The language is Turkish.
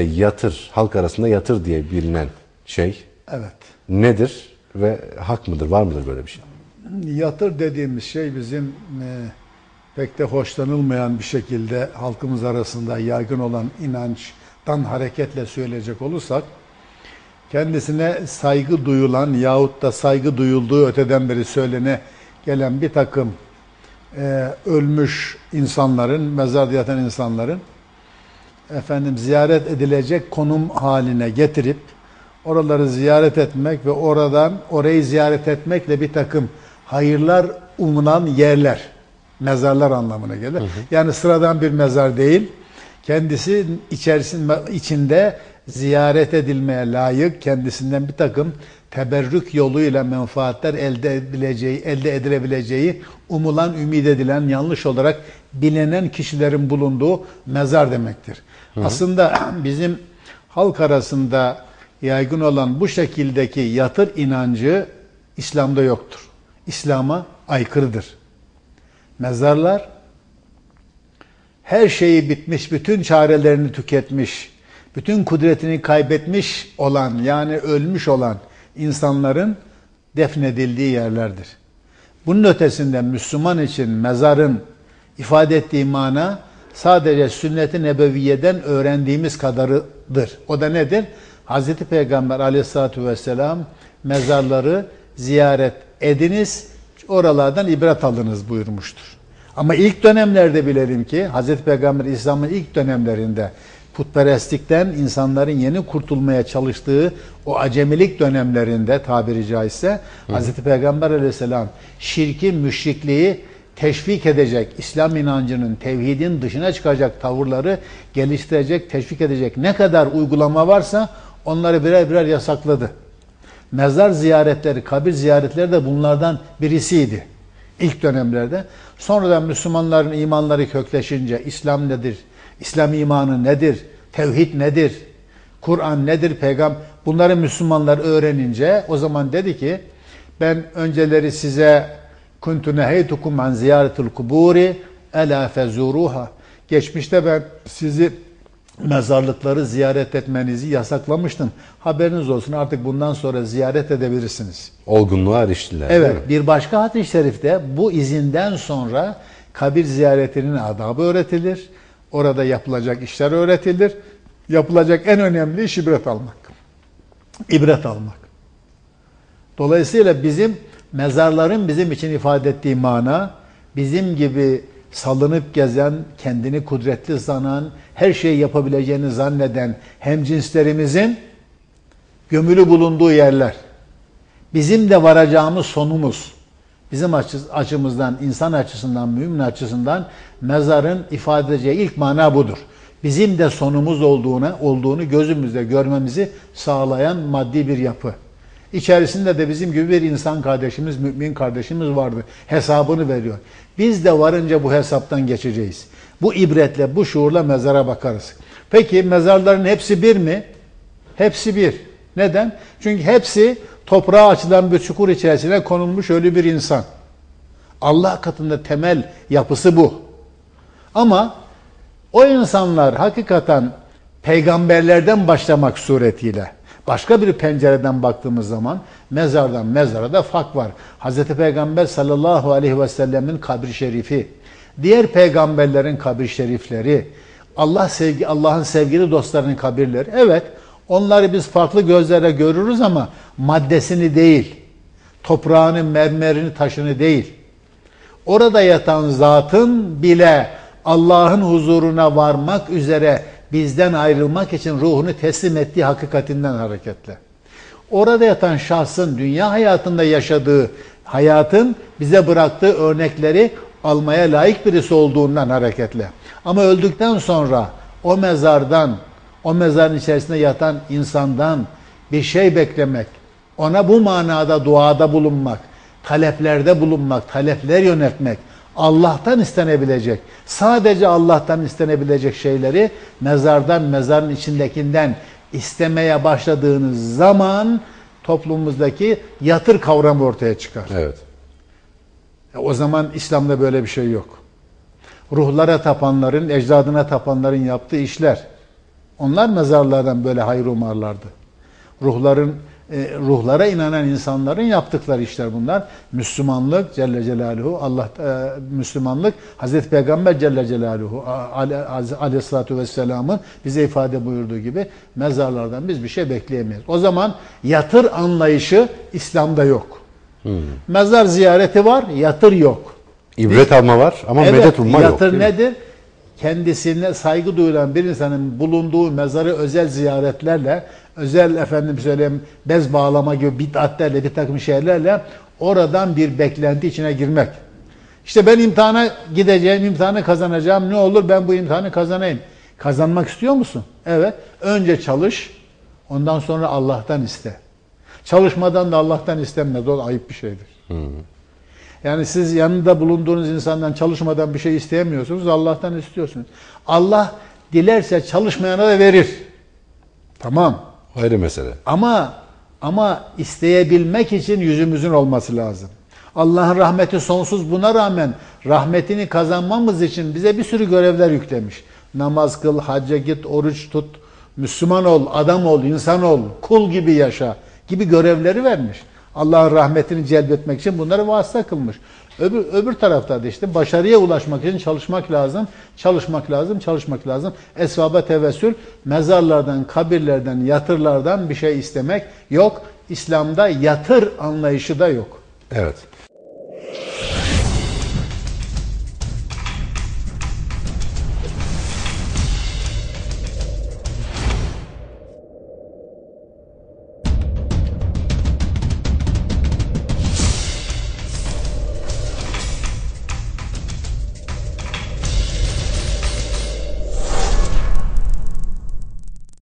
ve yatır, halk arasında yatır diye bilinen şey Evet. nedir ve hak mıdır, var mıdır böyle bir şey? Yatır dediğimiz şey bizim e, pek de hoşlanılmayan bir şekilde halkımız arasında yaygın olan inançtan hareketle söyleyecek olursak kendisine saygı duyulan yahut da saygı duyulduğu öteden beri söylene gelen bir takım e, ölmüş insanların, mezarda yatan insanların efendim ziyaret edilecek konum haline getirip oraları ziyaret etmek ve oradan orayı ziyaret etmekle bir takım hayırlar umulan yerler, mezarlar anlamına gelir. Yani sıradan bir mezar değil, kendisi içerisinde içinde ziyaret edilmeye layık, kendisinden bir takım teberrük yoluyla menfaatler elde edilebileceği, elde edilebileceği umulan, ümit edilen, yanlış olarak bilinen kişilerin bulunduğu mezar demektir. Aslında bizim halk arasında yaygın olan bu şekildeki yatır inancı İslam'da yoktur. İslam'a aykırıdır. Mezarlar her şeyi bitmiş, bütün çarelerini tüketmiş, bütün kudretini kaybetmiş olan yani ölmüş olan insanların defnedildiği yerlerdir. Bunun ötesinde Müslüman için mezarın ifade ettiği mana sadece sünnet-i nebeviyeden öğrendiğimiz kadarıdır. O da nedir? Hz. Peygamber aleyhissalatü vesselam mezarları ziyaret ediniz, oralardan ibret alınız buyurmuştur. Ama ilk dönemlerde bilelim ki Hz. Peygamber İslam'ın ilk dönemlerinde putperestlikten insanların yeni kurtulmaya çalıştığı o acemilik dönemlerinde tabiri caizse Hı. Hz. Peygamber aleyhisselam şirki, müşrikliği teşvik edecek, İslam inancının, tevhidin dışına çıkacak tavırları geliştirecek, teşvik edecek ne kadar uygulama varsa onları birer birer yasakladı. Mezar ziyaretleri, kabir ziyaretleri de bunlardan birisiydi ilk dönemlerde. Sonradan Müslümanların imanları kökleşince İslam nedir, İslam imanı nedir, tevhid nedir, Kur'an nedir, peygamber bunları Müslümanlar öğrenince o zaman dedi ki ben önceleri size kuntu neheytukum an ziyaretul kuburi ela fezuruha. Geçmişte ben sizi mezarlıkları ziyaret etmenizi yasaklamıştım. Haberiniz olsun artık bundan sonra ziyaret edebilirsiniz. Olgunluğa eriştiler. Evet. Bir başka hadis-i şerifte bu izinden sonra kabir ziyaretinin adabı öğretilir. Orada yapılacak işler öğretilir. Yapılacak en önemli iş ibret almak. İbret almak. Dolayısıyla bizim mezarların bizim için ifade ettiği mana bizim gibi salınıp gezen, kendini kudretli sanan, her şeyi yapabileceğini zanneden hemcinslerimizin gömülü bulunduğu yerler. Bizim de varacağımız sonumuz. Bizim açımızdan, insan açısından, mümin açısından mezarın ifade edeceği ilk mana budur. Bizim de sonumuz olduğuna, olduğunu gözümüzde görmemizi sağlayan maddi bir yapı. İçerisinde de bizim gibi bir insan kardeşimiz, mümin kardeşimiz vardı. Hesabını veriyor. Biz de varınca bu hesaptan geçeceğiz. Bu ibretle, bu şuurla mezara bakarız. Peki mezarların hepsi bir mi? Hepsi bir. Neden? Çünkü hepsi toprağa açılan bir çukur içerisine konulmuş ölü bir insan. Allah katında temel yapısı bu. Ama o insanlar hakikaten peygamberlerden başlamak suretiyle başka bir pencereden baktığımız zaman mezardan mezara da fark var. Hz. Peygamber sallallahu aleyhi ve sellemin kabri şerifi, diğer peygamberlerin kabir şerifleri, Allah sevgi Allah'ın sevgili dostlarının kabirleri. Evet, onları biz farklı gözlere görürüz ama maddesini değil, toprağını, mermerini, taşını değil. Orada yatan zatın bile Allah'ın huzuruna varmak üzere bizden ayrılmak için ruhunu teslim ettiği hakikatinden hareketle. Orada yatan şahsın dünya hayatında yaşadığı hayatın bize bıraktığı örnekleri almaya layık birisi olduğundan hareketle. Ama öldükten sonra o mezardan, o mezarın içerisinde yatan insandan bir şey beklemek, ona bu manada duada bulunmak, taleplerde bulunmak, talepler yönetmek, Allah'tan istenebilecek, sadece Allah'tan istenebilecek şeyleri mezardan, mezarın içindekinden istemeye başladığınız zaman toplumumuzdaki yatır kavramı ortaya çıkar. Evet. E, o zaman İslam'da böyle bir şey yok. Ruhlara tapanların, ecdadına tapanların yaptığı işler. Onlar mezarlardan böyle hayır umarlardı. Ruhların e, ruhlara inanan insanların yaptıkları işler bunlar. Müslümanlık Celle Celaluhu Allah e, Müslümanlık Hazreti Peygamber Celle Celaluhu Aleyhissalatu vesselam'ın bize ifade buyurduğu gibi mezarlardan biz bir şey bekleyemeyiz. O zaman yatır anlayışı İslam'da yok. Mezar ziyareti var, yatır yok. İbret alma var ama Evet, medet umma yok. yatır değil mi? Kendisine saygı duyulan bir insanın bulunduğu mezarı özel ziyaretlerle, özel efendim söyleyeyim bez bağlama gibi bid'atlerle, bir takım şeylerle oradan bir beklenti içine girmek. İşte ben imtihana gideceğim, imtihanı kazanacağım. Ne olur ben bu imtihanı kazanayım. Kazanmak istiyor musun? Evet. Önce çalış, ondan sonra Allah'tan iste. Çalışmadan da Allah'tan istenmez. O ayıp bir şeydir. Yani siz yanında bulunduğunuz insandan çalışmadan bir şey isteyemiyorsunuz. Allah'tan istiyorsunuz. Allah dilerse çalışmayana da verir. Tamam. Ayrı mesele. Ama ama isteyebilmek için yüzümüzün olması lazım. Allah'ın rahmeti sonsuz buna rağmen rahmetini kazanmamız için bize bir sürü görevler yüklemiş. Namaz kıl, hacca git, oruç tut, Müslüman ol, adam ol, insan ol, kul gibi yaşa gibi görevleri vermiş. Allah'ın rahmetini celbetmek için bunları vasıta kılmış. Öbür, öbür tarafta da işte başarıya ulaşmak için çalışmak lazım, çalışmak lazım, çalışmak lazım. Esvaba tevessül, mezarlardan, kabirlerden, yatırlardan bir şey istemek yok. İslam'da yatır anlayışı da yok. Evet.